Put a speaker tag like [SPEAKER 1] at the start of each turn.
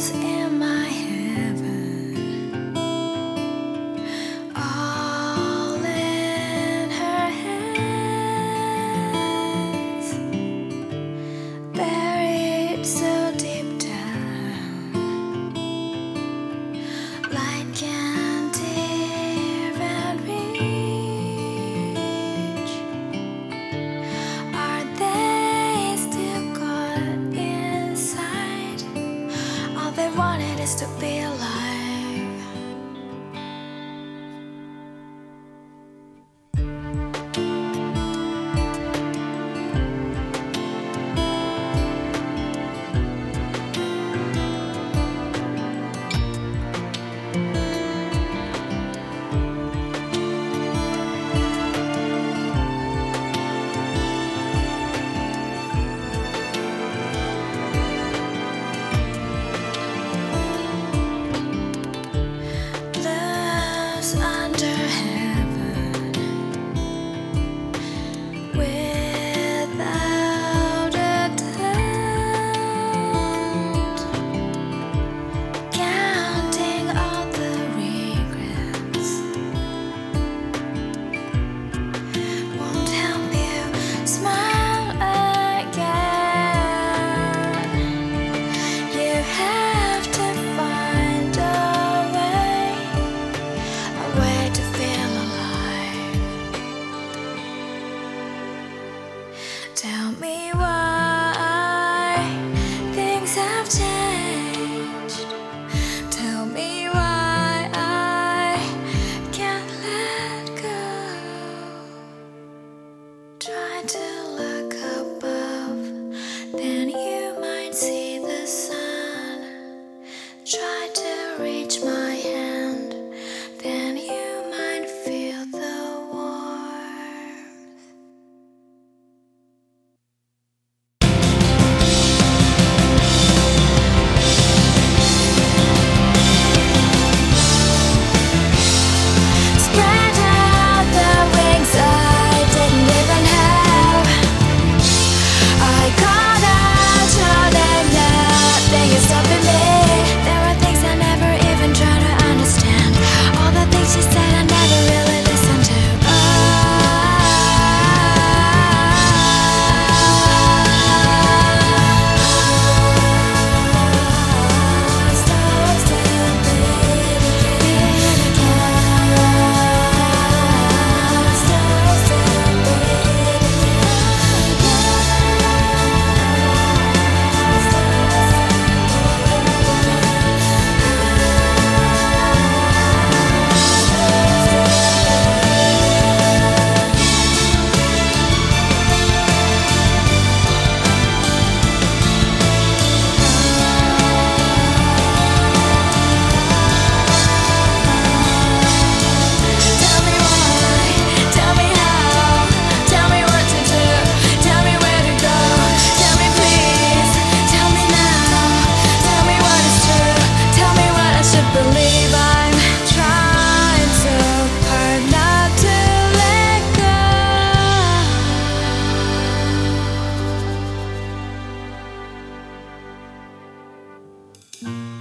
[SPEAKER 1] was to be alive. Tell me what Bye.